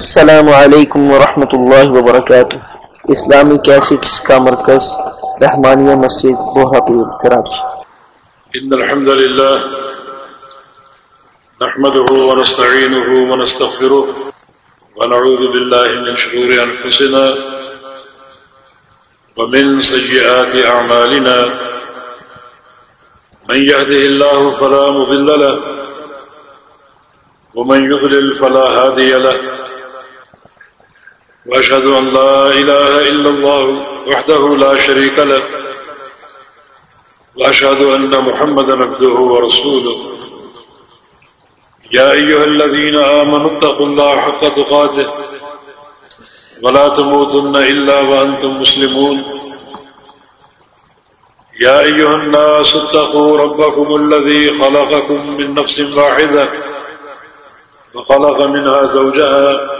السلام علیکم ورحمۃ اللہ وبرکاتہ۔ اسلامی کیسٹس کا مرکز، رحمانیہ مسجد بوہاپور کراچی إن الحمد لله نحمده ونستعينه ونستغفره ونعوذ بالله من شرور أنفسنا ومن سيئات أعمالنا من يهده الله فلا مضل له، ومن يضلل فلا هادي له۔ وأشهد أن لا إله إلا الله وحده لا شريك له وأشهد أن محمد عبده ورسوله. يا أيها الذين آمنوا اتقوا الله حق تقاته ولا تموتن إلا وأنتم مسلمون. يا أيها الناس اتقوا ربكم الذي خلقكم من نفس واحدة وخلق منها زوجها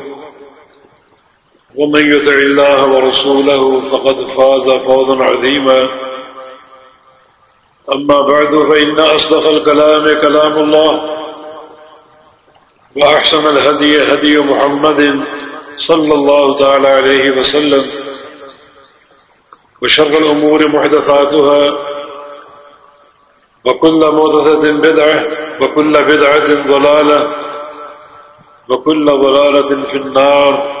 ومن يتع الله ورسوله فقد فاز فوضا عظيما. أما بعد، فإن أصدق الكلام كلام الله، وأحسن الهدي هدي محمد صلى الله تعالى عليه وسلم، وشر الأمور محدثاتها، وكل موتثة بدعة، وكل بدعة ضلالة، وكل ضلالة في النار.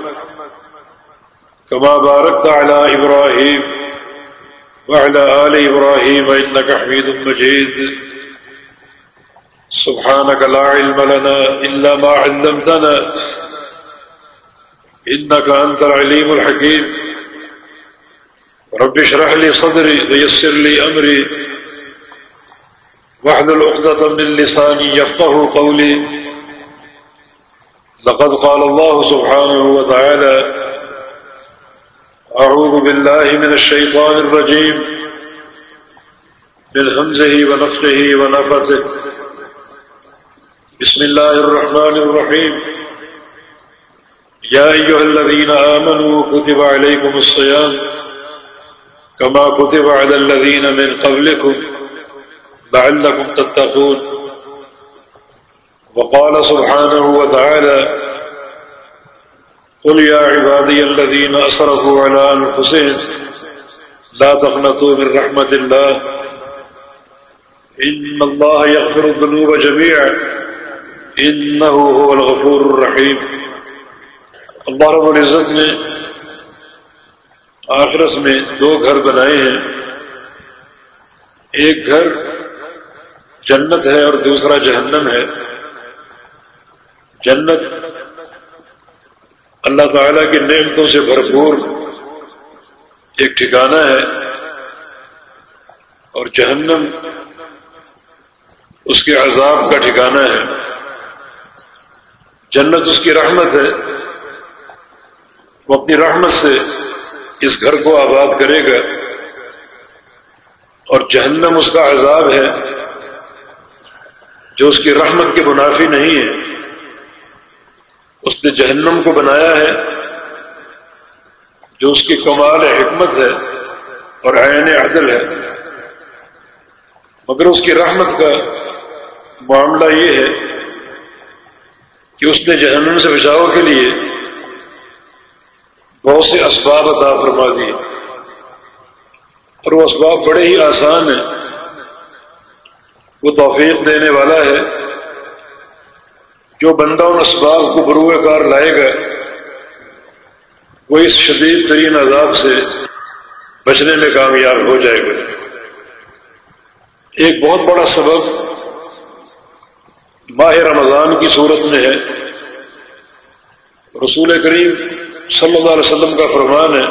كما باركت على إبراهيم وعلى آل إبراهيم إنك حميد مجيد. سبحانك لا علم لنا إلا ما علمتنا. إنك أنت العليم الحكيم. رب اشرح لي صدري ويسر لي أمري. واحلل عقدة من لساني يفقه قولي. لقد قال الله سبحانه وتعالى أعوذ بالله من الشيطان الرجيم. من همزه ونفقه ونفثه. بسم الله الرحمن الرحيم. يا أيها الذين آمنوا كتب عليكم الصيام كما كتب على الذين من قبلكم لعلكم تتقون. وقال سبحانه وتعالى قل يا عبادي الذين أسرفوا على أنفسهم لا تقنطوا من رحمة الله إن الله يغفر الذنوب جميعا إنه هو الغفور الرحيم اللہ رب العزت نے آخرت میں دو گھر بنائے ہیں ایک گھر جنت ہے اور دوسرا جہنم ہے جنت اللہ تعالیٰ کی نعمتوں سے بھرپور ایک ٹھکانہ ہے اور جہنم اس کے عذاب کا ٹھکانہ ہے۔ جنت اس کی رحمت ہے۔ وہ اپنی رحمت سے اس گھر کو آباد کرے گا اور جہنم اس کا عذاب ہے جو اس کی رحمت کے منافی نہیں ہے۔ اس نے جہنم کو بنایا ہے، جو اس کی کمال حکمت ہے اور عین عدل ہے۔ مگر اس کی رحمت کا معاملہ یہ ہے کہ اس نے جہنم سے بچاؤ کے لیے بہت سے اسباب عطا فرما دیے۔ اور وہ اسباب بڑے ہی آسان ہیں۔ وہ توفیق دینے والا ہے۔ جو بندہ ان اسباب کو بروئے کار لائے گا، وہ اس شدید ترین عذاب سے بچنے میں کامیاب ہو جائے گا۔ ایک بہت بڑا سبب ماہ رمضان کی صورت میں ہے۔ رسول کریم صلی اللہ علیہ وسلم کا فرمان ہے،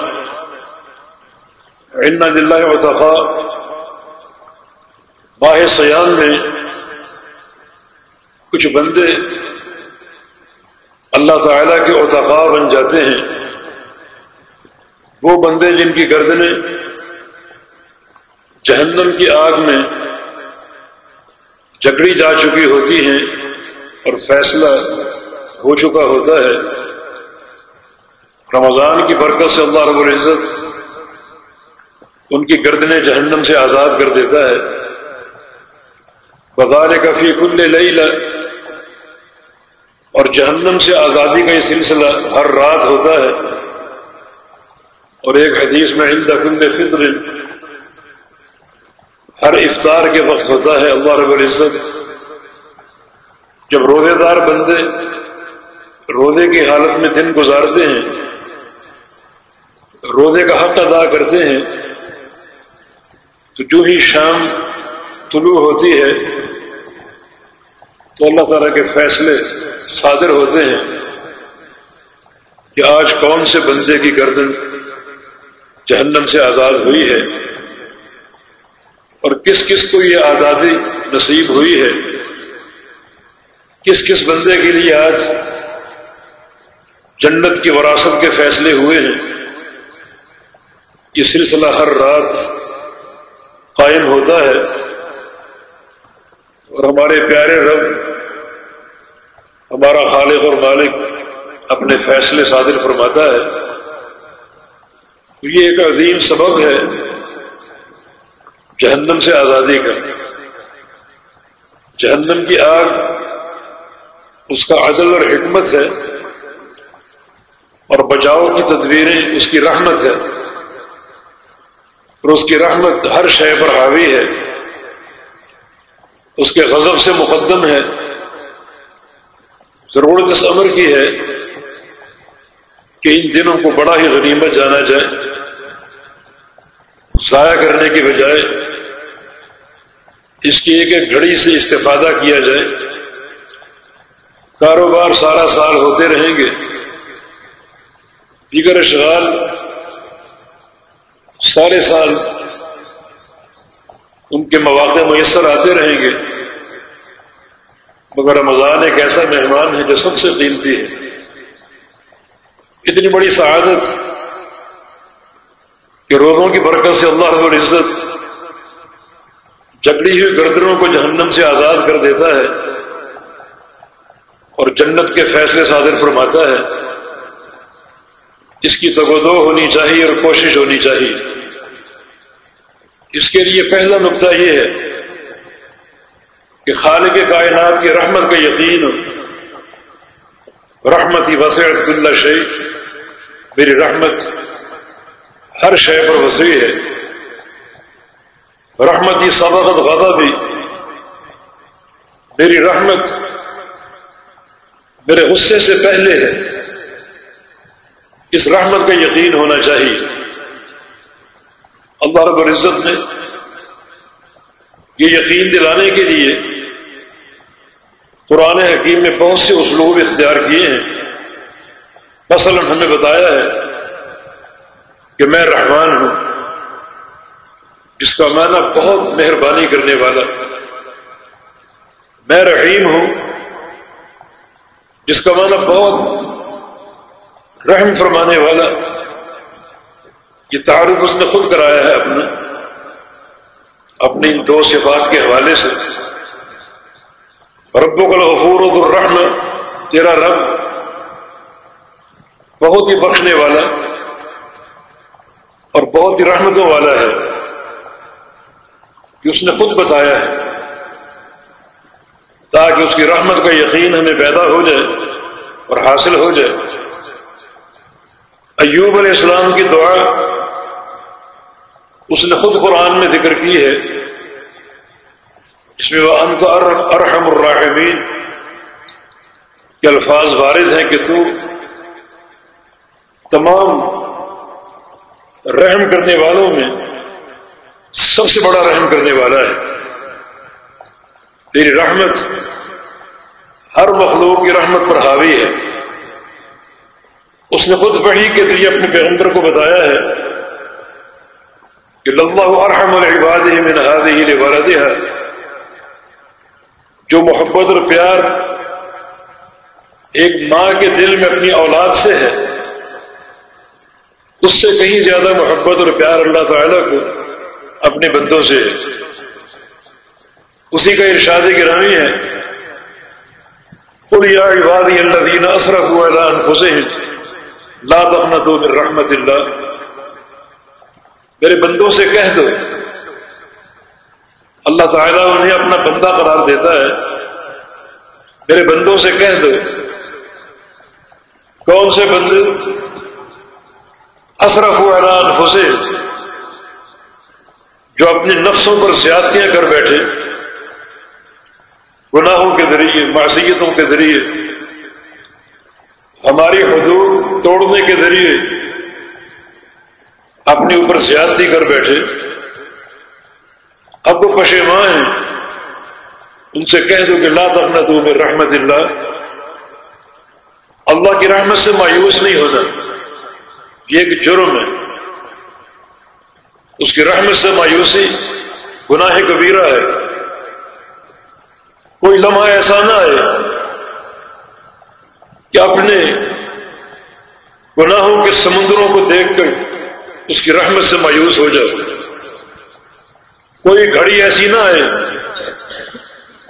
ان دلہ وطفا ماہ سیان میں کچھ بندے اللہ تعالی کے اتفا بن جاتے ہیں۔ وہ بندے جن کی گردنیں جہنم کی آگ میں جکڑی جا چکی ہوتی ہیں اور فیصلہ ہو چکا ہوتا ہے۔ رمضان کی برکت سے اللہ رب العزت ان کی گردنیں جہنم سے آزاد کر دیتا ہے۔ بغار کفی کل لئی اور جہنم سے آزادی کا یہ سلسلہ ہر رات ہوتا ہے۔ اور ایک حدیث میں ہند کل فطر، ہر افطار کے وقت ہوتا ہے اللہ رب العزت۔ جب روزے دار بندے روزے کی حالت میں دن گزارتے ہیں، روزے کا حق ادا کرتے ہیں، تو جو ہی شام طلوع ہوتی ہے تو اللہ تعالیٰ کے فیصلے صادر ہوتے ہیں کہ آج کون سے بندے کی گردن جہنم سے آزاد ہوئی ہے اور کس کس کو یہ آزادی نصیب ہوئی ہے؟ کس کس بندے کے لیے آج جنت کی وراثت کے فیصلے ہوئے ہیں؟ یہ سلسلہ ہر رات قائم ہوتا ہے۔ اور ہمارے پیارے رب، ہمارا خالق اور مالک اپنے فیصلے صادر فرماتا ہے۔ تو یہ ایک عظیم سبب ہے جہنم سے آزادی کا۔ جہنم کی آگ اس کا عدل اور حکمت ہے اور بچاؤ کی تدبیریں اس کی رحمت ہے۔ اور اس کی رحمت ہر شے پر حاوی ہے۔ اس کے غضب سے مقدم ہے۔ ضرورت اس امر کی ہے کہ ان دنوں کو بڑا ہی غنیمت جانا جائے۔ ضائع کرنے کی بجائے اس کی ایک ایک گھڑی سے استفادہ کیا جائے۔ کاروبار سارا سال ہوتے رہیں گے۔ دیگر اشغال سارے سال ان کے مواقع میسر آتے رہیں گے۔ مگر رمضان ایک ایسا مہمان ہے جو سب سے قیمتی ہے۔ اتنی بڑی سعادت کہ روزوں کی برکت سے اللہ رب العزت جکڑی ہوئی گردروں کو جہنم سے آزاد کر دیتا ہے اور جنت کے فیصلے صادر فرماتا ہے۔ اس کی تگودو ہونی چاہیے اور کوشش ہونی چاہیے۔ اس کے لیے پہلا نقطہ یہ ہے کہ خالق کائنات کی رحمت کا یقین رحمت وسیع اللہ شیخ۔ میری رحمت ہر شے پر وسیع ہے۔ رحمتی سبقت غدا بھی میری رحمت میرے غصے سے پہلے ہے۔ اس رحمت کا یقین ہونا چاہیے۔ اللہ رب العزت نے یہ یقین دلانے کے لیے قرآن حکیم میں بہت سے اسلوب اختیار کیے ہیں۔ مثلا ہمیں بتایا ہے کہ میں رحمان ہوں، جس کا معنی بہت مہربانی کرنے والا۔ میں رحیم ہوں، جس کا معنی بہت رحم فرمانے والا۔ یہ تعارف اس نے خود کرایا ہے اپنا اپنی دو صفات کے حوالے سے۔ ربوں کا غفور الرحم تیرا رب بہت ہی بخشنے والا اور بہت ہی رحمتوں والا ہے۔ کہ اس نے خود بتایا ہے۔ تاکہ اس کی رحمت کا یقین ہمیں پیدا ہو جائے اور حاصل ہو جائے۔ ایوب علیہ السلام کی دعا اس نے خود قرآن میں ذکر کی ہے۔ اس میں وہ انت ارحم الراحمین۔ کے الفاظ وارد ہیں کہ تو تمام رحم کرنے والوں میں سب سے بڑا رحم کرنے والا ہے۔ تیری رحمت ہر مخلوق کی رحمت پر حاوی ہے۔ اس نے خود وحی کے ذریعے اپنے پیغمبر کو بتایا ہے۔ کہ اللہ ارحم العباد من هذه لولدها جو محبت اور پیار ایک ماں کے دل میں اپنی اولاد سے ہے، اس سے کہیں زیادہ محبت اور پیار اللہ تعالی کو اپنے بندوں سے اسی کا ارشاد گرامی ہے۔ عبادی اللہ دین اصرف حسین لا تقنطوا من رحمت اللہ۔ میرے بندوں سے کہہ دو۔ اللہ تعالیٰ انہیں اپنا بندہ قرار دیتا ہے۔ میرے بندوں سے کہہ دو۔ کون سے بندے؟ اصرف اعلان حسین جو اپنے نفسوں پر زیادتیاں کر بیٹھے۔ گناہوں کے ذریعے، معصیتوں کے ذریعے۔ ہماری حدود توڑنے کے ذریعے۔ اپنے اوپر زیادتی کر بیٹھے۔ اب وہ پشیماں ہیں۔ ان سے کہہ دو کہ لا اپنا تو میں رحمت اللہ۔ اللہ کی رحمت سے مایوس نہیں ہونا۔ یہ ایک جرم ہے۔ اس کی رحمت سے مایوسی گناہ کبیرہ ہے۔ کوئی لمحہ ایسا نہ آئے کہ اپنے گناہوں کے سمندروں کو دیکھ کر اس کی رحمت سے مایوس ہو جائے کوئی گھڑی ایسی نہ آئے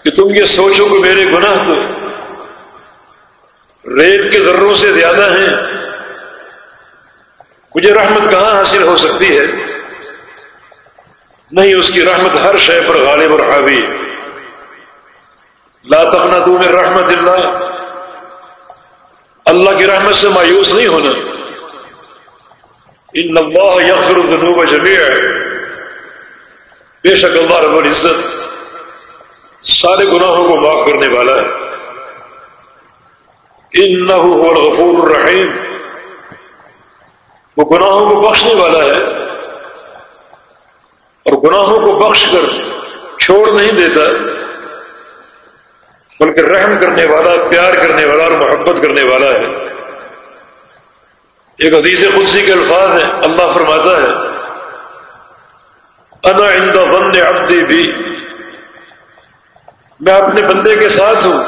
کہ تم یہ سوچو کہ میرے گناہ تو ریت کے ذروں سے زیادہ ہیں۔ مجھے رحمت کہاں حاصل ہو سکتی ہے؟ نہیں، اس کی رحمت ہر شے پر غالب اور حاوی۔ لا تقنا تو میں رحمت اللہ۔ اللہ کی رحمت سے مایوس نہیں ہونا۔ ان اللہ یغفر الذنوب جميعا. بے شک اللہ رب العزت سارے گناہوں کو معاف کرنے والا ہے. انه هو الغفور الرحیم. وہ گناہوں کو بخشنے والا ہے اور گناہوں کو بخش کر چھوڑ نہیں دیتا، بلکہ رحم کرنے والا، پیار کرنے والا اور محبت کرنے والا ہے۔ ایک حدیث قدسی کے الفاظ ہیں، اللہ فرماتا ہے، انا عند ظن عبدی بھی میں اپنے بندے کے ساتھ ہوں،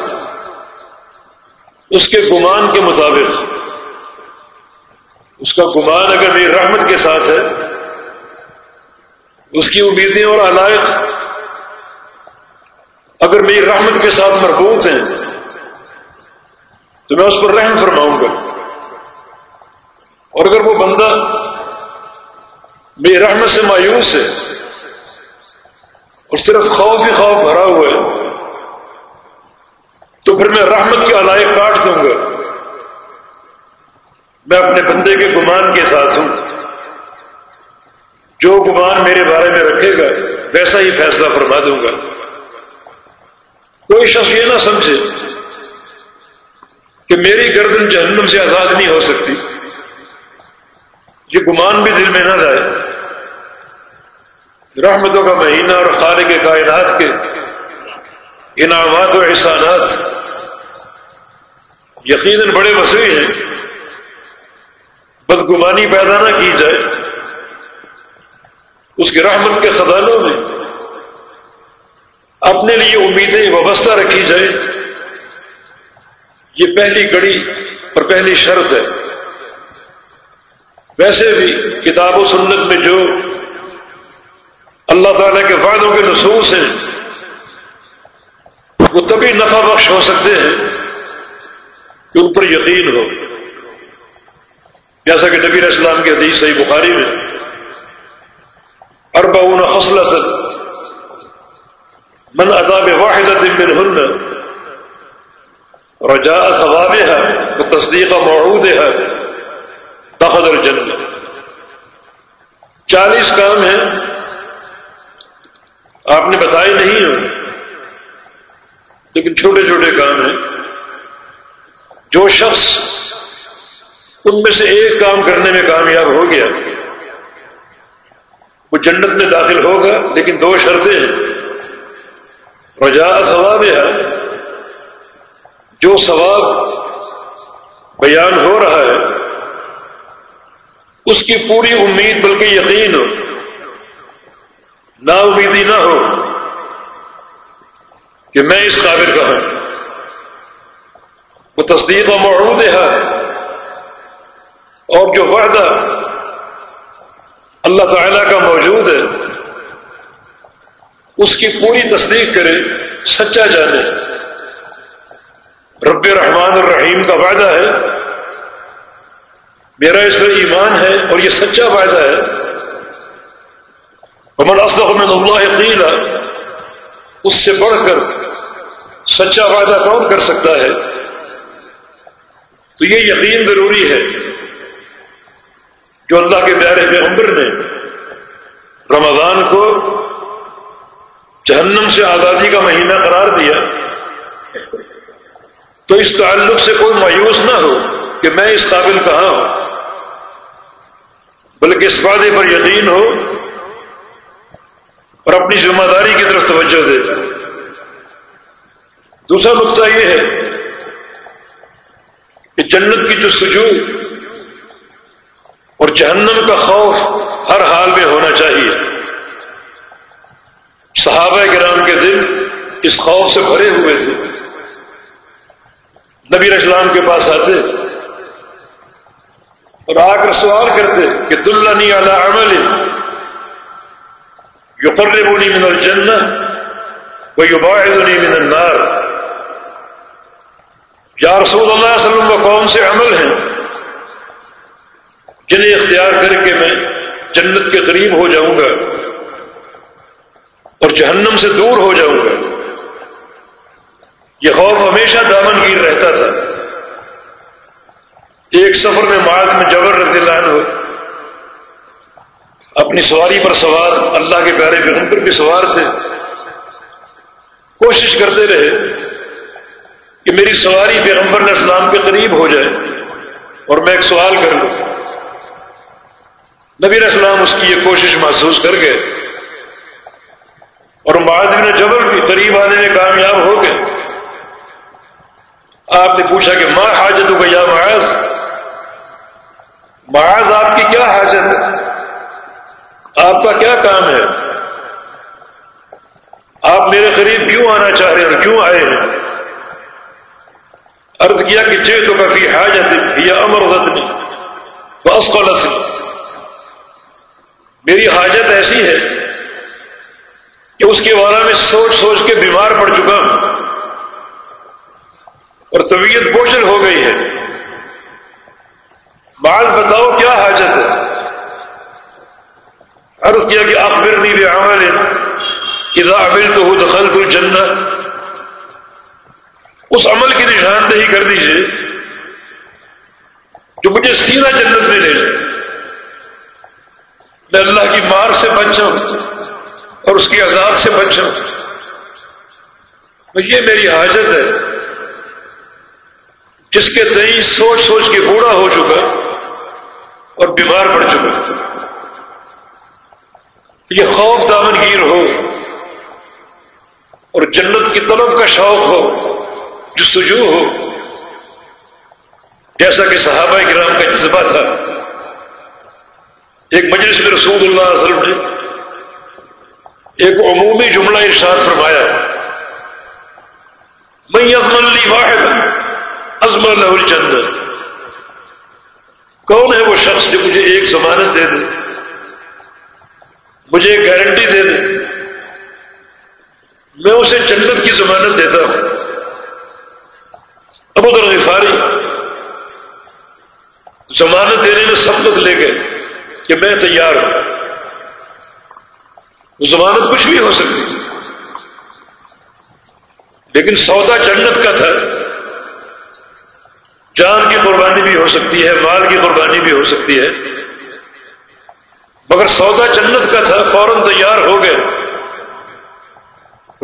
اس کے گمان کے مطابق۔ اس کا گمان اگر میری رحمت کے ساتھ ہے، اس کی امیدیں اور علائق۔ اگر میری رحمت کے ساتھ مربوط ہیں، تو میں اس پر رحم فرماؤں گا۔ اور اگر وہ بندہ میری رحمت سے مایوس ہے اور صرف خوف ہی خوف بھرا ہوا ہے، تو پھر میں رحمت کے علائق کاٹ دوں گا۔ میں اپنے بندے کے گمان کے ساتھ ہوں۔ جو گمان میرے بارے میں رکھے گا، ویسا ہی فیصلہ فرما دوں گا۔ کوئی شخص یہ نہ سمجھے کہ میری گردن جہنم سے آزاد نہیں ہو سکتی۔ یہ گمان بھی دل میں نہ جائے رحمتوں کا مہینہ اور خالق کے کائنات کے انعامات و احسانات۔ یقیناً بڑے وسیع ہیں۔ بدگمانی پیدا نہ کی جائے۔ اس کی رحمت کے خزانوں میں اپنے لیے امیدیں وابستہ رکھی جائے یہ پہلی گڑی اور پہلی شرط ہے۔ ویسے بھی کتاب و سنت میں جو اللہ تعالی کے فائدوں کے نصوص ہیں، وہ تبھی نفع بخش ہو سکتے ہیں کہ ان پر یقین ہو۔ جیسا کہ نبی اسلام کے حدیث صحیح بخاری میں، اربعون خصلة من أتى بواحدة منهن رجاء ثوابها وتصديق موعودها دخل الجنة چالیس کام ہیں۔ آپ نے بتائے نہیں ہیں۔ لیکن چھوٹے چھوٹے کام ہیں۔ جو شخص ان میں سے ایک کام کرنے میں کامیاب ہو گیا، وہ جنت میں داخل ہوگا، لیکن دو شرطیں ہیں۔ رجا ثواب ہے جو ثواب بیان ہو رہا ہے اس کی پوری امید بلکہ یقین ہو۔ نا امیدی نہ ہو کہ میں اس قابل کا ہوں۔ وہ تصدیق و معروض ہے۔ اور جو وعدہ اللہ تعالی کا موجود ہے، اس کی پوری تصدیق کرے، سچا جانے۔ رب رحمان الرحیم کا وعدہ ہے۔ میرا اس پر ایمان ہے اور یہ سچا وعدہ ہے۔ عمر اصل من اللہ قیلا اس سے بڑھ کر سچا وعدہ کون کر سکتا ہے؟ تو یہ یقین ضروری ہے جو اللہ کے پیارے پیغمبر نے رمضان کو جہنم سے آزادی کا مہینہ قرار دیا۔ تو اس تعلق سے کوئی مایوس نہ ہو کہ میں اس قابل کہاں ہوں۔ بلکہ اس وعدے پر یقین ہو اور اپنی ذمہ داری کی طرف توجہ دے۔ دوسرا نقطہ یہ ہے کہ جنت کی جو سجو اور جہنم کا خوف ہر حال میں ہونا چاہیے۔ صحابہ کرام کے دل اس خوف سے بھرے ہوئے تھے۔ نبی اسلام کے پاس آتے۔ اور آ کر سوال کرتے کہ دلہنی اعلی عمل یو من الجنہ وہ یو من النار۔ یا رسول اللہ علیہ وسلم، وہ کون سے عمل ہیں جنہیں اختیار کر کے میں جنت کے قریب ہو جاؤں گا اور جہنم سے دور ہو جاؤں گا؟ یہ خوف ہمیشہ دامن گیر رہتا تھا۔ ایک سفر میں معاذ میں جبر رضی اللہ عنہ اپنی سواری پر سوار، اللہ کے پیارے پیغمبر بھی سوار تھے۔ کوشش کرتے رہے کہ میری سواری پیغمبر اسلام کے قریب ہو جائے اور میں ایک سوال کر لوں۔ نبی اسلام اس کی یہ کوشش محسوس کر گئے اور معاذ بن جبر بھی قریب آنے میں کامیاب ہو گئے۔ آپ نے پوچھا کہ ماں حاجت ہو گیا معاذ؟ معاذ آپ کی کیا حاجت ہے؟ آپ کا کیا کام ہے؟ آپ میرے قریب کیوں آنا چاہ رہے ہیں اور کیوں آئے ہیں؟ ارد کیا کہ جے تو کافی حاجت یہ امر رتنی بس کو میری حاجت ایسی ہے کہ اس کے بارے میں سوچ سوچ کے بیمار پڑ چکا ہوں اور طبیعت بوجھل ہو گئی ہے۔ بات بتاؤ کیا حاجت ہے؟ عرض کیا کہ آپ میر نہیں عمل اذا عمل تو ہو دخل تو اس عمل کی نشاندہی کر دیجیے جو مجھے سیدھا جنت میں لے جائے میں اللہ کی مار سے بچ جاؤں اور اس کی عذاب سے بچ جاؤں یہ میری حاجت ہے۔ جس کے تئیں سوچ سوچ کے بوڑھا ہو چکا۔ اور بیمار پڑ چکا یہ خوف دامن گیر ہو۔ اور جنت کی طلب کا شوق ہو۔ جو سجو ہو۔ جیسا کہ صحابہ کرام کا جذبہ تھا۔ ایک مجلس میں رسول اللہ علیہ وسلم نے ایک عمومی جملہ ارشاد فرمایا۔ میں ازمن لی واحد ازمن لہ الجنت کون ہے وہ شخص جو مجھے ایک ضمانت دے دے؟ مجھے ایک گارنٹی دے دے؟ میں اسے جنت کی ضمانت دیتا ہوں۔ ابو غفاری ضمانت دینے میں سب لے گئے کہ میں تیار ہوں۔ ضمانت کچھ بھی ہو سکتی۔ لیکن سودا جنت کا تھا۔ جان کی قربانی بھی ہو سکتی ہے، مال کی قربانی بھی ہو سکتی ہے۔ مگر سودا جنت کا تھا، فوراً تیار ہو گئے۔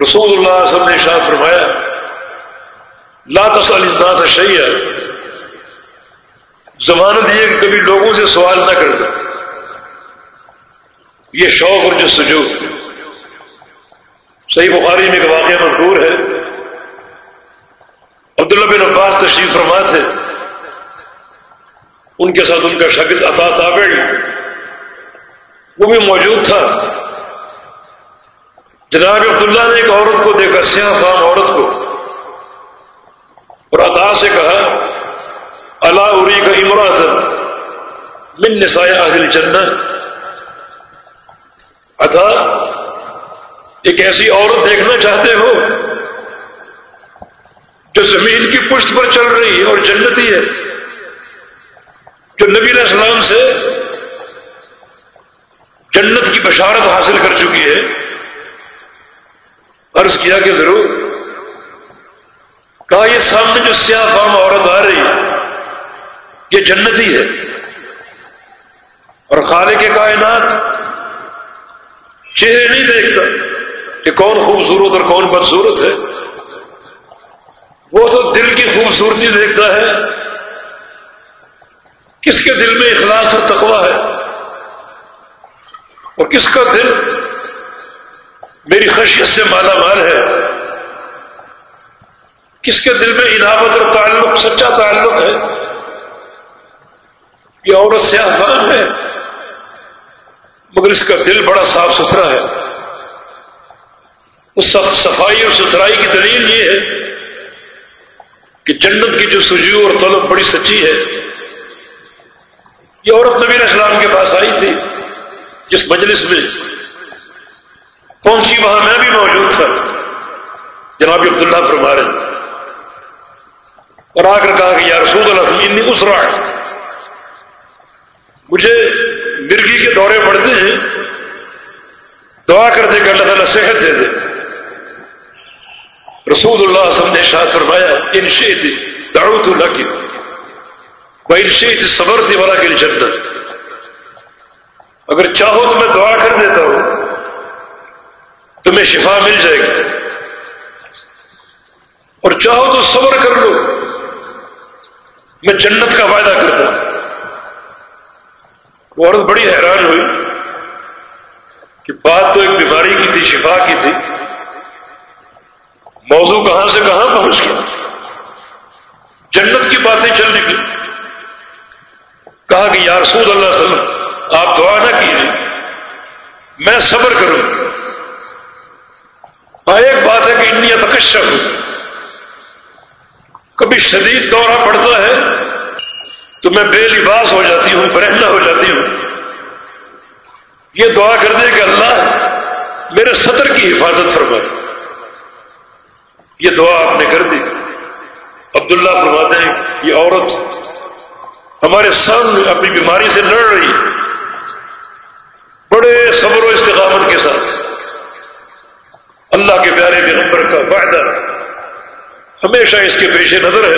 رسول اللہ علیہ وسلم نے شاہ فرمایا، لا تسأل الناس شيئا ضمانت یہ کہ کبھی لوگوں سے سوال نہ کرتا یہ شوق اور جو صحیح بخاری میں ایک واقعہ مشہور ہے۔ عبداللہ بن عباس تشریف فرما تھے ان کے ساتھ ان کا شکل عطا تابع وہ بھی موجود تھا۔ جناب عبداللہ نے ایک عورت کو دیکھا، سیاہ فام عورت کو۔ اور عطا سے کہا اللہ اری کا امراط من نسائے اہل جنت عطا، ایک ایسی عورت دیکھنا چاہتے ہو جو زمین کی پشت پر چل رہی ہے اور جنتی ہے۔ جو نبی علیہ السلام سے جنت کی بشارت حاصل کر چکی ہے، عرض کیا کہ ضرور، کہا یہ سامنے جو سیاہ فام عورت آ رہی، یہ جنتی ہے۔ اور خالے کے کائنات چہرے نہیں دیکھتا کہ کون خوبصورت اور کون بدصورت ہے۔ وہ تو دل کی خوبصورتی دیکھتا ہے۔ کس کے دل میں اخلاص اور تقوی ہے اور کس کا دل میری خشیت سے مالا مال ہے کس کے دل میں انعامت اور تعلق، سچا تعلق ہے یہ عورت سیاہ فام ہے، مگر اس کا دل بڑا صاف ستھرا ہے۔ اس صفائی اور ستھرائی کی دلیل یہ ہے کہ جنت کی جو سجو اور طلب بڑی سچی ہے۔ یہ عورت نبی اسلام کے پاس آئی تھی، جس مجلس میں پہنچی وہاں میں بھی موجود تھا۔ جناب عبداللہ فرما رہے اور آ کر کہا کہ یا رسول اللہ انی اسرا مجھے مرگی کے دورے پڑتے ہیں، دعا کر دے کہ اللہ تعالیٰ صحت دے دے۔ رسول اللہ وسلم نے شاہ فرمایا، ان تھی داڑو تو نہ وہ صبر تھی والا کے جنت. اگر چاہو تو میں دعا کر دیتا ہوں، تمہیں شفا مل جائے گی۔ اور چاہو تو صبر کر لو، میں جنت کا وعدہ کرتا ہوں۔ وہ عورت بڑی حیران ہوئی کہ بات تو ایک بیماری کی تھی، شفا کی تھی۔ موضوع کہاں سے کہاں پہنچ گیا؟ جنت کی باتیں چل نکلی۔ کہا کہ یا رسول اللہ صلی اللہ وسلم، آپ دعا نہ کیجیے میں صبر کروں۔ ہاں ایک بات ہے کہ انڈیا تکشا ہوں کبھی شدید دورہ پڑتا ہے تو میں بے لباس ہو جاتی ہوں برہنا ہو جاتی ہوں۔ یہ دعا کر دے کہ اللہ میرے صدر کی حفاظت فرمائے۔ یہ دعا آپ نے کر دی۔ عبداللہ فرماتے ہیں، یہ عورت ہمارے سامنے اپنی بیماری سے لڑ رہی بڑے صبر و استقامت کے ساتھ۔ اللہ کے پیارے پیغمبر کا وعدہ۔ ہمیشہ اس کے پیش نظر ہے۔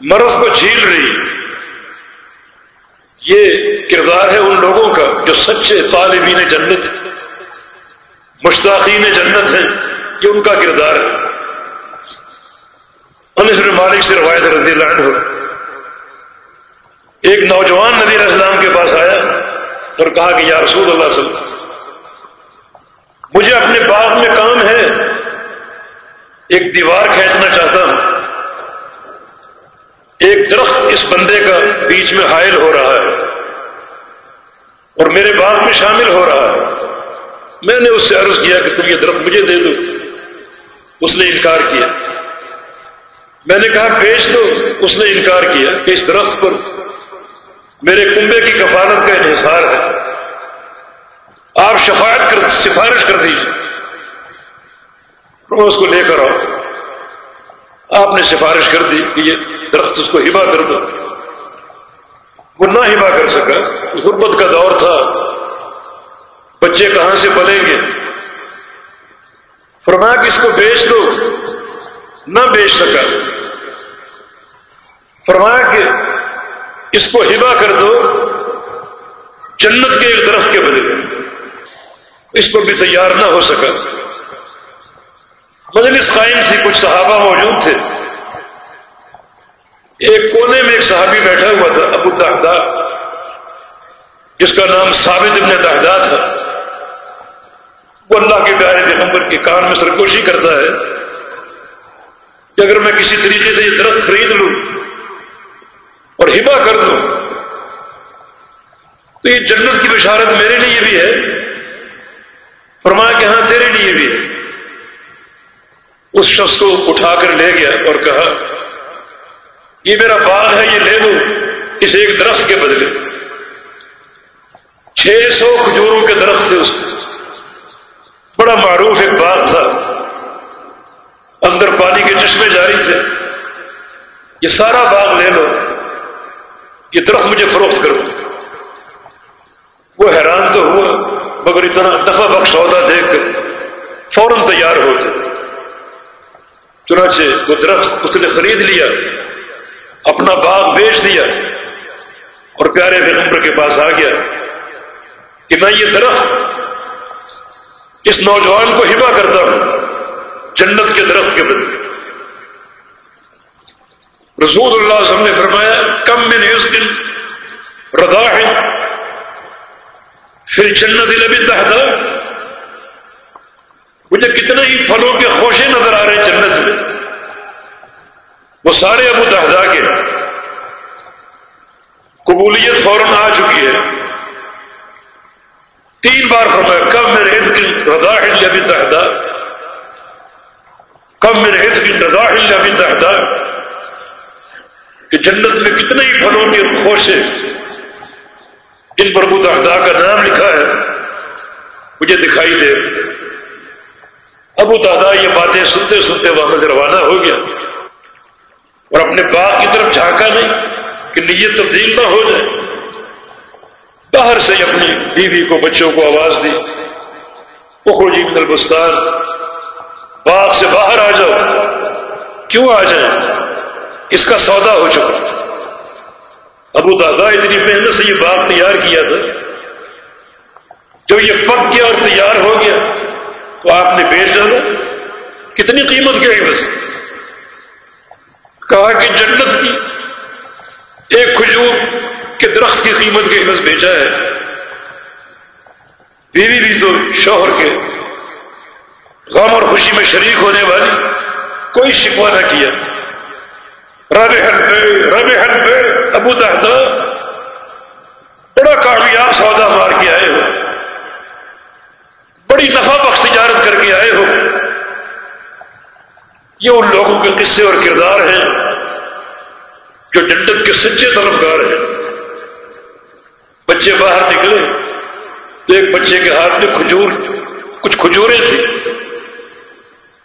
مرض کو جھیل رہی۔ یہ کردار ہے ان لوگوں کا جو سچے طالبین جنت، مشتاقین جنت ہیں۔ یہ ان کا کردار ہے۔ انس مالک سے روایت رضی اللہ عنہ۔ ایک نوجوان نبی السلام کے پاس آیا اور کہا کہ یا رسول اللہ صلی اللہ علیہ وسلم، مجھے اپنے باغ میں کام ہے، ایک دیوار کھینچنا چاہتا ہوں۔ ایک درخت اس بندے کا بیچ میں حائل ہو رہا ہے اور میرے باغ میں شامل ہو رہا ہے۔ میں نے اس سے عرض کیا کہ تم یہ درخت مجھے دے دو۔ اس نے انکار کیا۔ میں نے کہا، بیچ دو۔ اس نے انکار کیا کہ اس درخت پر میرے کنبے کی کفالت کا انحصار ہے۔ آپ شفایت کر سفارش کر دیجیے میں اس کو لے کر آؤ۔ آپ نے سفارش کر دی کہ یہ درخت اس کو ہبا کر دو۔ وہ نہ ہبا کر سکا۔ غربت کا دور تھا۔ بچے کہاں سے پلیں گے؟ فرمایا کہ اس کو بیچ دو۔ نہ بیچ سکا۔ فرمایا کہ اس کو ہبا کر دو، جنت کے ایک درخت کے بدلے اس پر بھی تیار نہ ہو سکا۔ مجلس قائم تھی، کچھ صحابہ موجود تھے۔ ایک کونے میں ایک صحابی بیٹھا ہوا تھا، ابو دہدا جس کا نام ثابت ابن دہدا تھا۔ وہ اللہ کے پیارے پیغمبر کے کان میں سرگوشی کرتا ہے کہ اگر میں کسی طریقے سے یہ درخت خرید لوں اور ہبا کر دوں تو یہ جنت کی بشارت میرے لیے بھی ہے۔ فرمایا کہ ہاں تیرے لیے بھی ہے۔ اس شخص کو اٹھا کر لے گیا اور کہا، یہ میرا باغ ہے، یہ لے لو۔ اس ایک درخت کے بدلے۔ چھ سو کھجوروں کے درخت تھے اس کے۔ بڑا معروف ایک باغ تھا۔ اندر پانی کے چشمے جاری تھے۔ یہ سارا باغ لے لو۔ یہ درخت مجھے فروخت کرو۔ وہ حیران تو ہوا، مگر اتنا نفع بخش سودا دیکھ کر فوراً تیار ہو گیا۔ چنانچہ وہ درخت اس نے خرید لیا، اپنا باغ بیچ دیا اور پیارے پیغمبر کے پاس آ گیا کہ میں یہ درخت اس نوجوان کو ہبا کرتا ہوں، جنت کے درخت کے بدلے۔ رسول اللہ علیہ وسلم نے فرمایا، کم میں نے اس دن ردا ہے پھر جنت لبی دہدا مجھے کتنے ہی پھلوں کے خوشے نظر آ رہے ہیں جنت میں۔ وہ سارے ابو دہدا کے۔ قبولیت فوراً آ چکی ہے۔ تین بار فرمایا کب میرے عید کی رضا لبی دہدا کب میرے عید کی رضا لبی دہدا کہ جنت میں کتنے ہی پھلوں کے خوشے جن پر ابو دہدا کا نام لکھا ہے، مجھے دکھائی دے۔ ابو دادا یہ باتیں سنتے سنتے وہاں سے روانہ ہو گیا۔ اور اپنے باغ کی طرف جھانکا نہیں کہ نیت تبدیل نہ ہو جائے۔ باہر سے اپنی بیوی کو، بچوں کو آواز دی۔ پخروجی من البستان۔ باغ سے باہر آ جاؤ۔ کیوں آ جائیں؟ اس کا سودا ہو چکا۔ ابو دادا اتنی محنت سے یہ باغ تیار کیا تھا۔ جو یہ پک گیا اور تیار ہو گیا، تو آپ نے بیچ ڈالا۔ کتنی قیمت کے بس۔ کہا کہ جنت کی ایک کھجور کے درخت کی قیمت کے بس بیچا ہے۔ بیوی بھی تو شوہر کے غم اور خوشی میں شریک ہونے والی، کوئی شکوا نہ کیا۔ رب بے رب بے ابو دہدا بڑا کامیاب سودا مار کے آئے ہو۔ بڑی نفع بخش تجارت کر کے آئے ہو۔ یہ ان لوگوں کے قصے اور کردار ہیں جو جنت کے سچے طلبگار ہیں۔ بچے باہر نکلے، تو ایک بچے کے ہاتھ میں کھجور، کچھ کھجورے تھے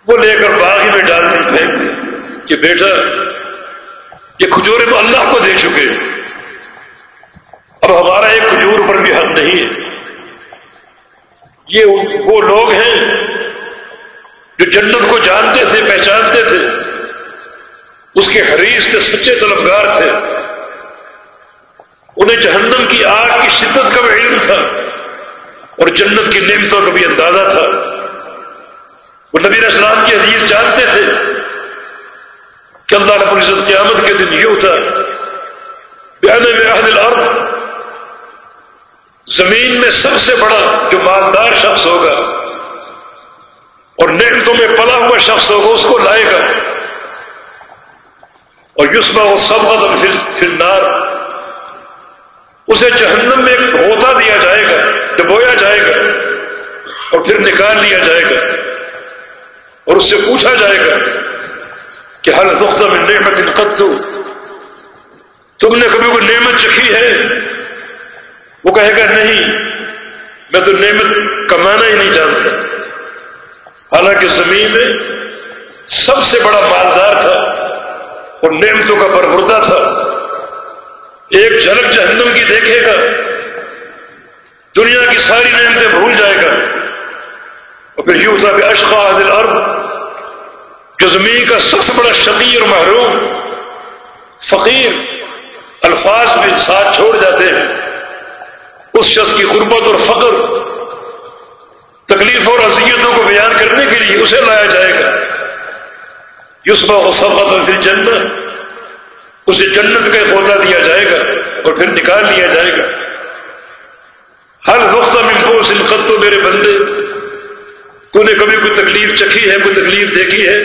وہ لے کر باغ ہی میں ڈالنے پھینک دی کہ بیٹا یہ کھجورے تو اللہ کو دے چکے اب ہمارا ایک کھجور پر بھی حق نہیں ہے۔ یہ وہ لوگ ہیں جو جنت کو جانتے تھے، پہچانتے تھے۔ اس کے حریث تھے، سچے طلبگار تھے۔ انہیں جہنم کی آگ کی شدت کا بھی علم تھا اور جنت کی نعمتوں کا بھی اندازہ تھا۔ وہ نبی اسلام کی حدیث جانتے تھے۔ کہ اللہ رب العزت قیامت کے دن یوں تھا بیان میں اہل الارض، زمین میں سب سے بڑا جو مالدار شخص ہوگا اور نعمتوں میں پلا ہوا شخص ہوگا، اس کو لائے گا۔ اور یوسما وہ سب پھر نار اسے جہنم میں ہوتا دیا جائے گا ڈبویا جائے گا اور پھر نکال لیا جائے گا اور اس سے پوچھا جائے گا کہ ہر دختہ میں نعمت انقد تم نے کبھی کوئی نعمت چکھی ہے؟ وہ کہے گا نہیں، میں تو نعمت کمانا ہی نہیں جانتا۔ حالانکہ زمین میں سب سے بڑا مالدار تھا اور نعمتوں کا پربردہ تھا۔ ایک جھلک جہنم کی دیکھے گا۔ دنیا کی ساری نعمتیں بھول جائے گا۔ اور پھر یوں تھا کہ اشقا عادل ارب جو زمین کا سب سے بڑا شقی اور محروم فقیر الفاظ میں ساتھ چھوڑ جاتے ہیں۔ اس شخص کی غربت اور فقر تکلیف اور اذیتوں کو بیان کرنے کے لیے اسے لایا جائے گا۔ یوسما و سفت اور پھر جنت اسے جنت کا پودا دیا جائے گا اور پھر نکال لیا جائے گا۔ ہر وقت ممکن سلقت تو میرے بندے تو نے کبھی کوئی تکلیف چکھی ہے، کوئی تکلیف دیکھی ہے؟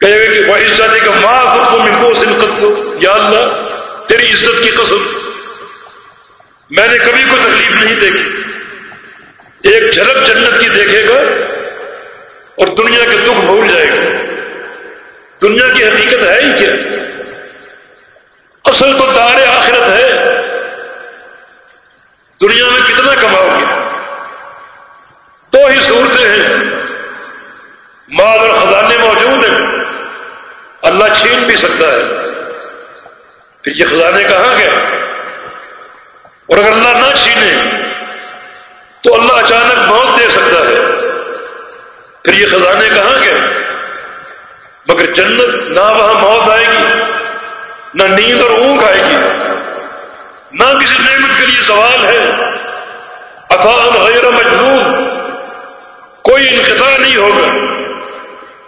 کہے گا کہ وہ عزت کا ماں خود کو ممکو سلقت تو یا اللہ، تیری عزت کی قسم۔ میں نے کبھی کوئی تکلیف نہیں دیکھی۔ ایک جھلک جنت کی دیکھے گا اور دنیا کے دکھ بھول جائے گا۔ دنیا کی حقیقت ہے ہی کیا؟ اصل تو دار آخرت ہے۔ دنیا میں کتنا کماؤ گے؟ ہی صورتیں ہیں۔ مال اور خزانے موجود ہیں۔ اللہ چھین بھی سکتا ہے۔ پھر یہ خزانے کہاں گئے؟ اور اگر اللہ نہ چھینے، تو اللہ اچانک موت دے سکتا ہے۔ پھر یہ خزانے کہاں گئے؟ مگر جنت نہ وہاں موت آئے گی، نہ نیند اور اونگ آئے گی۔ نہ کسی نعمت کے لیے سوال ہے۔ افان غیر مجنون۔ کوئی انقطاع نہیں ہوگا۔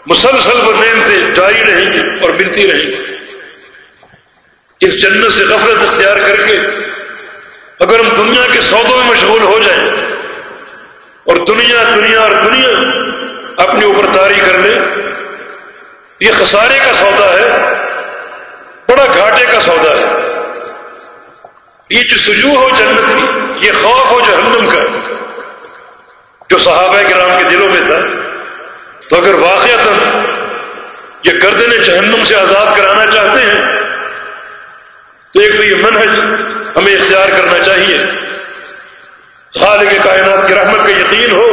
مسلسل وہ نعمتیں جاری رہیں گی اور ملتی رہیں گی اس جنت سے غفلت اختیار کر کے اگر ہم دنیا کے سودوں میں مشغول ہو جائیں اور دنیا دنیا اور دنیا اپنے اوپر تاری کر لیں یہ خسارے کا سودا ہے، بڑا گھاٹے کا سودا ہے۔ یہ جو سجو ہو جنت کی، یہ خوف ہو جہنم کا جو صحابہ کرام کے دلوں میں تھا، تو اگر واقع یہ گردن جہنم سے آزاد کرانا چاہتے ہیں، تو ایک تو یہ منہج ہمیں اختیار کرنا چاہیے۔ خالق کائنات کی رحمت کا یقین ہو،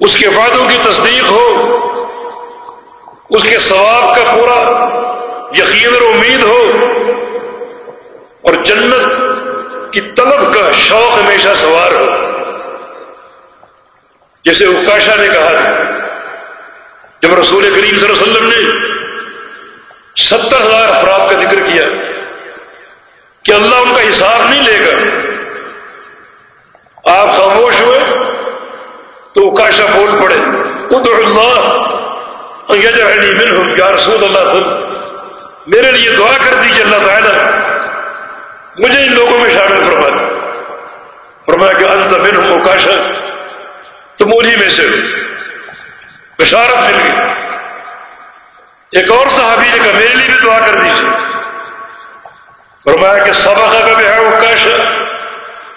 اس کے وعدوں کی تصدیق ہو، اس کے ثواب کا پورا یقین اور امید ہو، اور جنت کی طلب کا شوق ہمیشہ سوار ہو۔ جیسے اکاشا نے کہا تھا۔ جب رسول کریم صلی اللہ علیہ وسلم نے ستر ہزار افراد کا ذکر کیا کہ اللہ ان کا حساب نہیں لے گا، آپ خاموش ہوئے تو اکاشا بول پڑے، ادعو اللہ یجعلنی منہم، یا رسول اللہ صلی اللہ علیہ وسلم، میرے لیے دعا کر دیجیے اللہ تعالیٰ مجھے ان لوگوں میں شامل فرما فرمایا کہ انت بن ہوں تم انہیں میں سے بشارت مل گئی۔ ایک اور صحابی نے کہا، میرے لیے بھی دعا کر دیجیے فرمایا کہ سبق کا بھی ہے اکاشا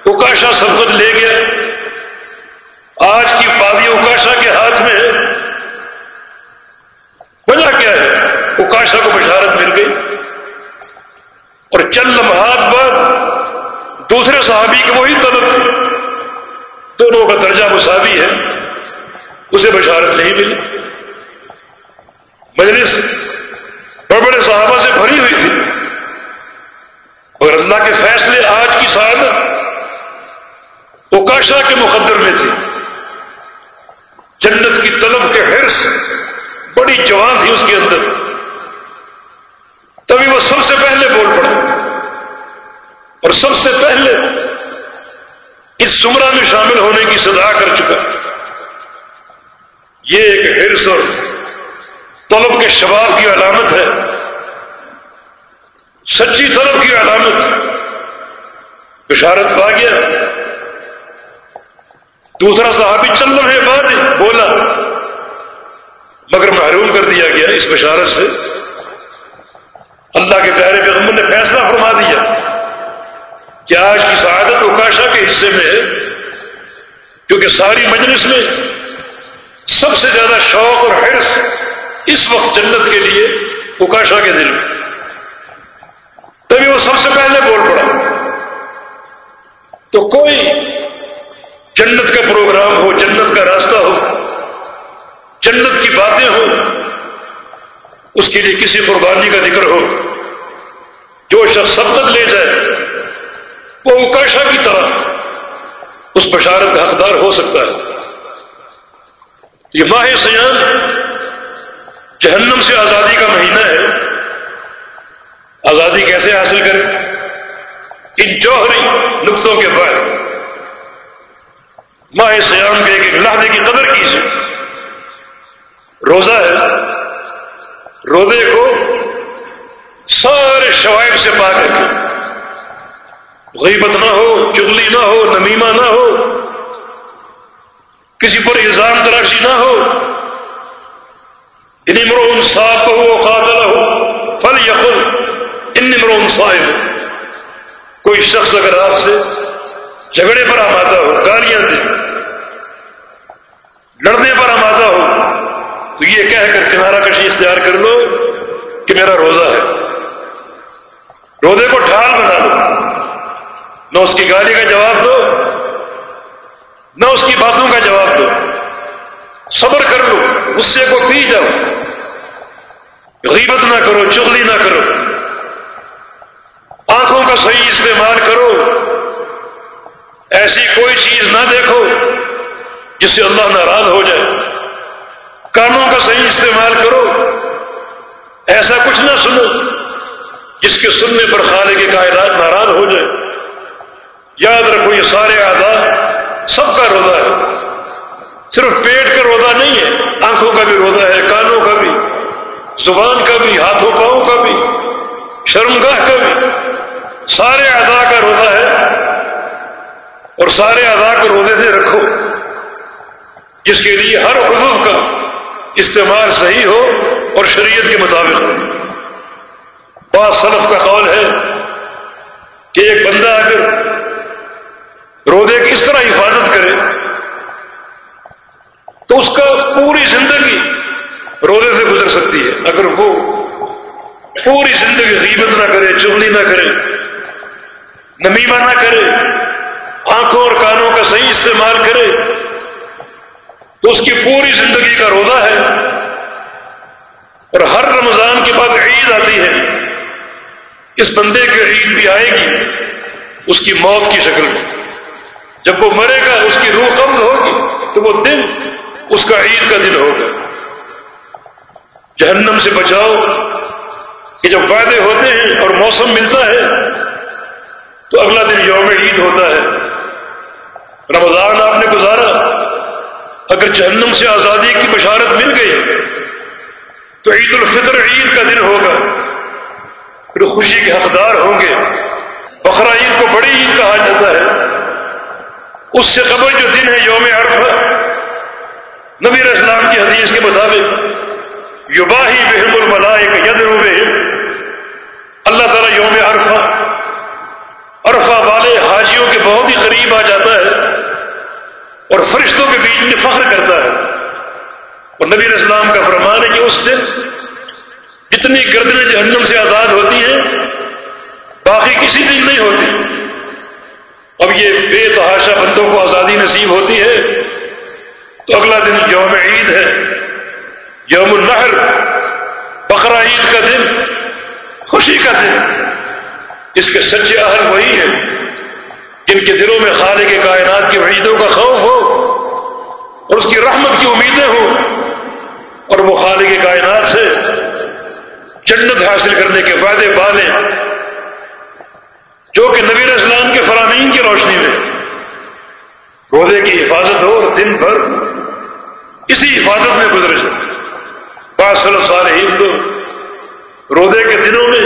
اکاشا سبقت لے گیا۔ آج کی پادی اکاشا کے ہاتھ میں ہے۔ وجہ کیا ہے؟ اکاشا کو بشارت مل گئی۔ اور چند لمحات بعد دوسرے صحابی کی وہی طلب تھی۔ دونوں کا درجہ مساوی ہے۔ اسے بشارت نہیں ملی۔ مجلس بڑے بڑے صحابہ سے بھری ہوئی تھی۔ اور اللہ کے فیصلے آج کی سعادت اوکاشا کے مقدر میں تھی۔ جنت کی طلب کے حرص بڑی جوان تھی اس کے اندر۔ تبھی وہ سب سے پہلے بول پڑے اور سب سے پہلے اس زمرہ میں شامل ہونے کی صدا کر چکا یہ ایک ہرس اور طلب کے شباب کی علامت ہے۔ سچی طلب کی علامت۔ بشارت پا گیا۔ دوسرا صحابی چند لمحے بعد بولا۔ مگر محروم کر دیا گیا اس بشارت سے۔ اللہ کے پیارے پیغمبر نے فیصلہ فرما دیا۔ کہ آج کی سعادت اکاشا کے حصے میں ہے، کیونکہ ساری مجلس میں سب سے زیادہ شوق اور حرص اس وقت جنت کے لیے اکاشا کے دل میں۔ تبھی وہ سب سے پہلے بول پڑا۔ تو کوئی جنت کا پروگرام ہو، جنت کا راستہ ہو، جنت کی باتیں ہوں، اس کے لیے کسی قربانی کا ذکر ہو، جو شخص سبقت لے جائے وہ اوکاشا کی طرح اس بشارت کا حقدار ہو سکتا ہے۔ یہ ماہ سیان جہنم سے آزادی کا مہینہ ہے۔ آزادی کیسے حاصل کرے؟ ان جوہری نقطوں کے بعد۔ ماہ سیام کے ایک لہنے کی قدر کیجیے۔ روزہ ہے۔ روزے کو سارے شوائب سے پاک رکھے غیبت نہ ہو چگلی نہ ہو، نمیمہ نہ ہو، کسی پر الزام تراشی نہ ہو۔ ان امرون صاف ہو قاتل ہو فل یقل ان امرون صاحب کوئی شخص اگر آپ سے جھگڑے پر آمادہ ہو، گالیاں دے، لڑنے پر آمادہ ہو، تو یہ کہہ کر کنارہ کشی اختیار کر لو کہ میرا روزہ ہے۔ روزے کو ڈھال بنا لو۔ نہ اس کی گالی کا جواب دو، نہ اس کی باتوں کا جواب دو۔ صبر کر لو غصے کو پی جاؤ۔ غیبت نہ کرو، چغلی نہ کرو۔ آنکھوں کا صحیح استعمال کرو۔ ایسی کوئی چیز نہ دیکھو جس سے اللہ ناراض ہو جائے۔ کانوں کا صحیح استعمال کرو۔ ایسا کچھ نہ سنو جس کے سننے پر خالے کے کائنات ناراض ہو جائے۔ یاد رکھو یہ سارے آدھا سب کا روزہ ہے۔ صرف پیٹ کا روزہ نہیں ہے، آنکھوں کا بھی روزہ ہے، کانوں کا بھی، زبان کا بھی، ہاتھوں پاؤں کا بھی، شرمگاہ کا بھی۔ سارے ادا کا روزہ ہے۔ اور سارے ادا کو روزے سے رکھو۔ جس کے لیے ہر عضو کا استعمال صحیح ہو اور شریعت کے مطابق ہو۔ بعض صنف کا قول ہے کہ ایک بندہ اگر روزے کی اس طرح حفاظت کرے؟ تو اس کا پوری زندگی روزے سے گزر سکتی ہے۔ اگر وہ پوری زندگی غیبت نہ کرے چغلی نہ کرے، نمیمہ نہ کرے، آنکھوں اور کانوں کا صحیح استعمال کرے، تو اس کی پوری زندگی کا روزہ ہے۔ اور ہر رمضان کے بعد عید آتی ہے۔ اس بندے کی عید بھی آئے گی، اس کی موت کی شکل میں۔ جب وہ مرے گا، اس کی روح قبض ہوگی، تو وہ دن اس کا عید کا دن ہوگا۔ جہنم سے بچاؤ کہ جب وعدے ہوتے ہیں اور موسم ملتا ہے، تو اگلا دن یوم عید ہوتا ہے۔ رمضان آپ نے گزارا، اگر جہنم سے آزادی کی بشارت مل گئی، تو عید الفطر عید کا دن ہوگا۔ پھر خوشی کے حقدار ہوں گے۔ بقرا عید کو بڑی عید کہا جاتا ہے۔ اس سے قبل جو دن ہے یوم عرفہ، نبی اسلام کی حدیث کے مطابق یوباہی بحم الملائک ید اللہ تعالیٰ یوم عرفہ عرفہ والے حاجیوں کے بہت ہی قریب آ جاتا ہے اور فرشتوں کے بیچ میں فخر کرتا ہے۔ اور نبی اسلام کا فرمان ہے کہ اس دن جتنی گردنیں جہنم سے آزاد ہوتی ہیں، باقی کسی دن نہیں ہوتی۔ اب یہ بے تحاشا بندوں کو آزادی نصیب ہوتی ہے تو اگلا دن یوم عید ہے۔ یوم النہر بقرا عید کا دن، خوشی کا دن۔ اس کے سچے اہل وہی ہیں جن کے دلوں میں خالے کے کائنات کی وعیدوں کا خوف ہو اور اس کی رحمت کی امیدیں ہوں اور وہ خالے کے کائنات سے جنت حاصل کرنے کے وعدے بالے جو کہ نبی اسلام کے فرامین کی روشنی میں روزے کی حفاظت ہو اور دن بھر اسی حفاظت میں گزرے پانچ سال سال ہی تو روزے کے دنوں میں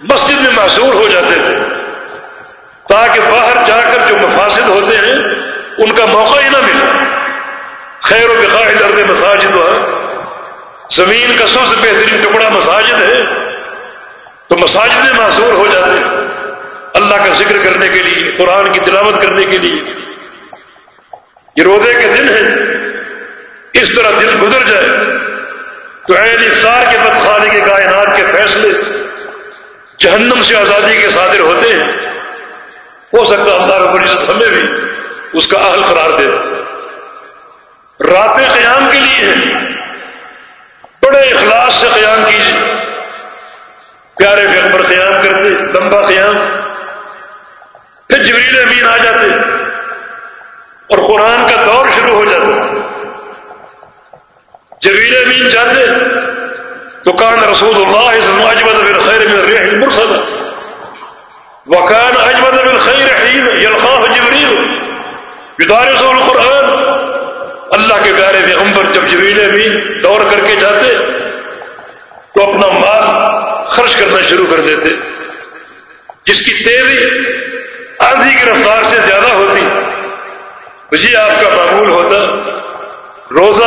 مسجد میں محصور ہو جاتے تھے تاکہ باہر جا کر جو مفاصد ہوتے ہیں ان کا موقع ہی نہ ملے۔ خیر و بقاء درد مساجد ہاں۔ زمین کا سب سے بہترین ٹکڑا مساجد ہے۔ تو مساجد میں معصور ہو جاتے ہیں۔ اللہ کا ذکر کرنے کے لیے، قرآن کی تلاوت کرنے کے لیے۔ یہ روزے کے دن ہے اس طرح دل گزر جائے تو عین افطار کے بدخانے کے کائنات کے فیصلے جہنم سے آزادی کے صادر ہوتے ہیں۔ ہو سکتا اللہ رب العزت ہمیں بھی اس کا اہل قرار دے۔ راتیں قیام کے لیے ہیں۔ بڑے اخلاص سے قیام کیجیے۔ پیارے پیغمبر قیام کرتے، لمبا قیام۔ جبریل امین آ جاتے اور قرآن کا دور شروع ہو جاتا جبریل امین جاتے تو کان رسول اللہ خیر میں ریح مرسلہ وکان اجمد بالخیر حین یلقاہ جبریل یدارس القرآن اللہ کے پیارے پیغمبر جب جبریل امین دور کر کے جاتے تو اپنا مال خرچ کرنا شروع کر دیتے جس کی تیزی آندھی کی رفتار سے زیادہ ہوتی۔ یہ آپ کا معمول ہوتا۔ روزہ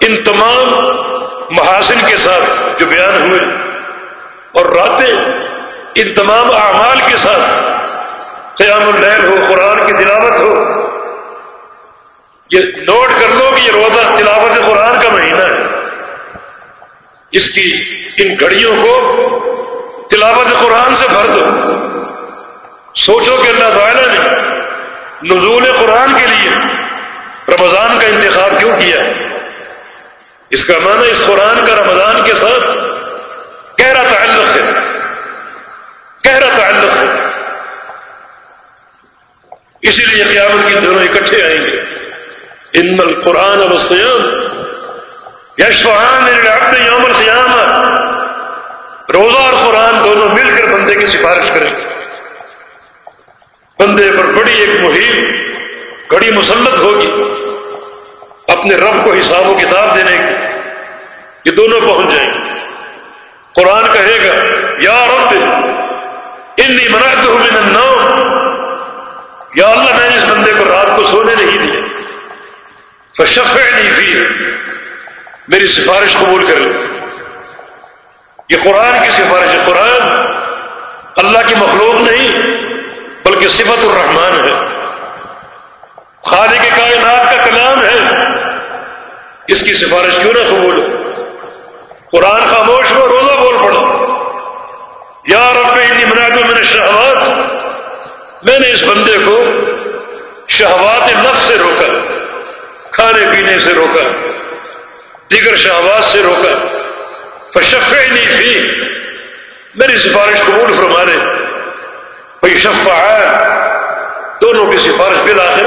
ان تمام محاسن کے ساتھ جو بیان ہوئے اور راتیں ان تمام اعمال کے ساتھ قیام الحل ہو، قرآن کی تلاوت ہو۔ یہ نوٹ کر لو کہ یہ روزہ تلاوت قرآن کا مہینہ ہے۔ اس کی ان گھڑیوں کو تلاوت قرآن سے بھر دو۔ سوچو کہ اللہ تعالیٰ نے نزول قرآن کے لیے رمضان کا انتخاب کیوں کیا اس کا معنی اس قرآن کا رمضان کے ساتھ گہرا تعلق ہے۔ گہرا تعلق ہے۔ اسی لیے قیامت کی دونوں اکٹھے آئیں گے۔ ان القرآن وسیم یشفان للعبد یوم القیامہ روزہ اور قرآن دونوں مل کر بندے کی سفارش کریں گے۔ بندے پر بڑی ایک مہم گڑی مسلط ہوگی۔ اپنے رب کو حساب و کتاب دینے کی، یہ دونوں پہنچ جائیں۔ گے قرآن کہے گا، یا رب، انی منعت من النوم۔ یا اللہ، میں نے اس بندے کو رات کو سونے نہیں دیا۔ فشفعنی فی میری سفارش قبول کر لیں یہ قرآن کی سفارش ہے۔ قرآن اللہ کی مخلوق نہیں۔ بلکہ صفت الرحمان ہے۔ خالق کائنات کا کلام ہے۔ اس کی سفارش کیوں نہ قبول ہو؟ قرآن خاموش ہو، روزہ بول پڑو یا رب، انی منادو میں نے شہوات میں نے اس بندے کو شہوات نفس سے روکا، کھانے پینے سے روکا، دیگر شہباز سے روکا۔ فشف نہیں تھی میری سفارش قبول فرما لے۔ بھائی شفا دونوں کی سفارش بالآخر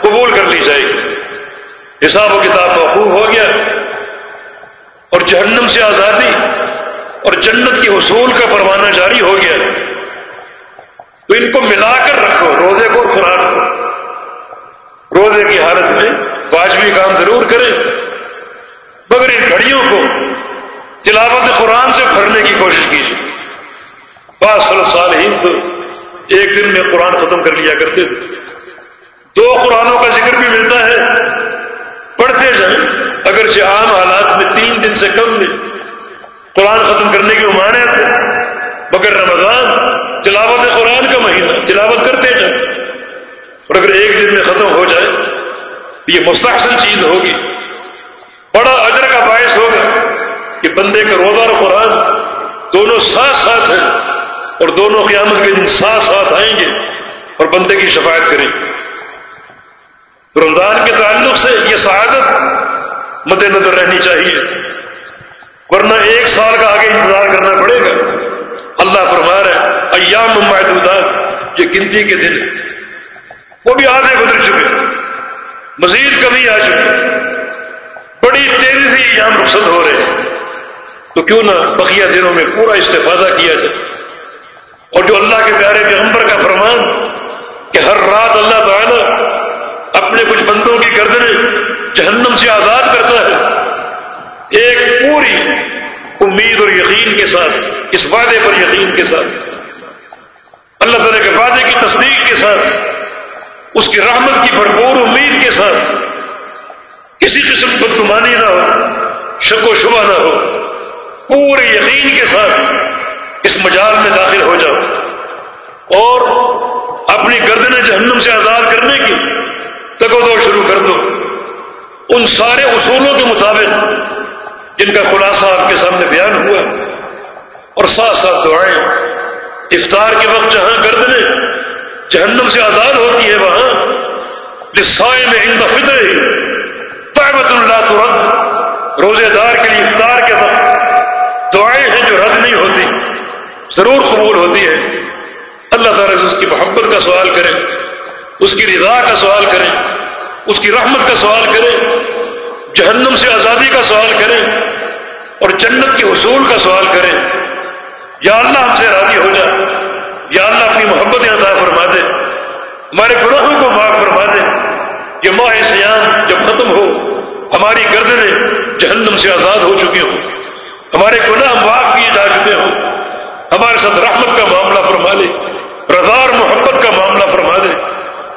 قبول کر لی جائے گی۔ حساب و کتاب محفوظ ہو گیا۔ اور جہنم سے آزادی اور جنت کی حصول کا پروانہ جاری ہو گیا۔ تو ان کو ملا کر رکھو، روزے کو خوراک کو۔ روزے کی حالت میں واجبی کام ضرور کریں۔ مگر ان گھڑیوں کو تلاوت قرآن سے بھرنے کی کوشش کیجیے۔ بعض صرف سال ہی تو ایک دن میں قرآن ختم کر لیا کرتے تھے۔ دو قرآنوں کا ذکر بھی ملتا ہے۔ پڑھتے جائیں۔ اگرچہ عام حالات میں تین دن سے کم میں قرآن ختم کرنے کی ممانعت تھے۔ مگر رمضان تلاوت قرآن کا مہینہ تلاوت کرتے جائیں۔ اور اگر ایک دن میں ختم ہو جائے، یہ مستحسن چیز ہوگی۔ بڑا اجر کا باعث ہوگا کہ بندے کا روزہ اور قرآن دونوں ساتھ ساتھ ہیں۔ اور دونوں قیامت کے دن ساتھ ساتھ آئیں گے اور بندے کی شفایت کریں گے۔ تو رمضان کے تعلق سے یہ سعادت مد نظر رہنی چاہیے۔ ورنہ ایک سال کا آگے انتظار کرنا پڑے گا۔ اللہ فرما رہا ہے، ایام محدودات یہ گنتی کے دن۔ وہ بھی آدھے گزر چکے۔ مزید کمی آ چکی۔ بڑی تیزی سے یہاں رخصت ہو رہے ہیں۔ تو کیوں نہ بقیہ دنوں میں پورا استفادہ کیا جائے۔ اور جو اللہ کے پیارے پیغمبر کا فرمان کہ ہر رات اللہ تعالی اپنے کچھ بندوں کی گردنیں جہنم سے آزاد کرتا ہے، ایک پوری امید اور یقین کے ساتھ، اس وعدے پر یقین کے ساتھ، اللہ تعالیٰ کے وعدے کی تصدیق کے ساتھ، اس کی رحمت کی بھرپور امید کے ساتھ، کسی قسم کی بدگمانی نہ ہو، شک و شبہ نہ ہو، پورے یقین کے ساتھ اس مجال میں داخل ہو جاؤ اور اپنی گردن جہنم سے آزاد کرنے کی تگو دو شروع کر دو۔ ان سارے اصولوں کے مطابق جن کا خلاصہ آپ کے سامنے بیان ہوا اور ساتھ ساتھ دعائیں۔ افطار کے وقت جہاں گردنے جہنم سے آزاد ہوتی ہے وہاں لسائے میں ہند طعبت اللہ تو رد روزے دار کے لیے افطار کے وقت دعائیں ہیں جو رد نہیں ہوتی ضرور قبول ہوتی ہے۔ اللہ تعالیٰ سے اس کی محبت کا سوال کریں، اس کی رضا کا سوال کریں، اس کی رحمت کا سوال کریں، جہنم سے آزادی کا سوال کریں اور جنت کے حصول کا سوال کریں۔ یا اللہ ہم سے راضی ہو جائے یا اللہ اپنی محبت عطا فرما دے۔ ہمارے گناہوں کو معاف فرما دے۔ یہ ماہ سیام جب ختم ہو، ہماری گردنیں جہنم سے آزاد ہو چکی ہوں۔ ہمارے گناہ معاف کیے جا چکے ہوں۔ ہمارے ساتھ رحمت کا معاملہ فرما دے، رضا اور محبت کا معاملہ فرما دے۔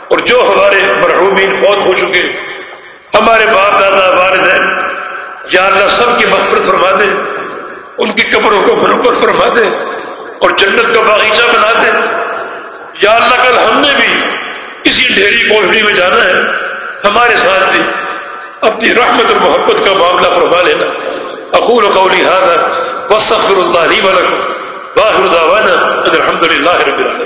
اور جو ہمارے مرحومین فوت ہو چکے، ہمارے باپ دادا، والدین، یا اللہ سب کی مغفرت فرما دے، ان کی قبروں کو منور فرما دے اور جنت کا باغیچہ بنا دے۔ یا اللہ، کل ہم نے بھی اسی ڈھیری کوٹڑی میں جانا ہے، ہمارے ساتھ بھی اپنی رحمت اور محبت کا معاملہ فرما لینا۔ اقول قولی هذا واستغفر الله لي ولكم واخر دعوانا الحمد لله رب العالمين.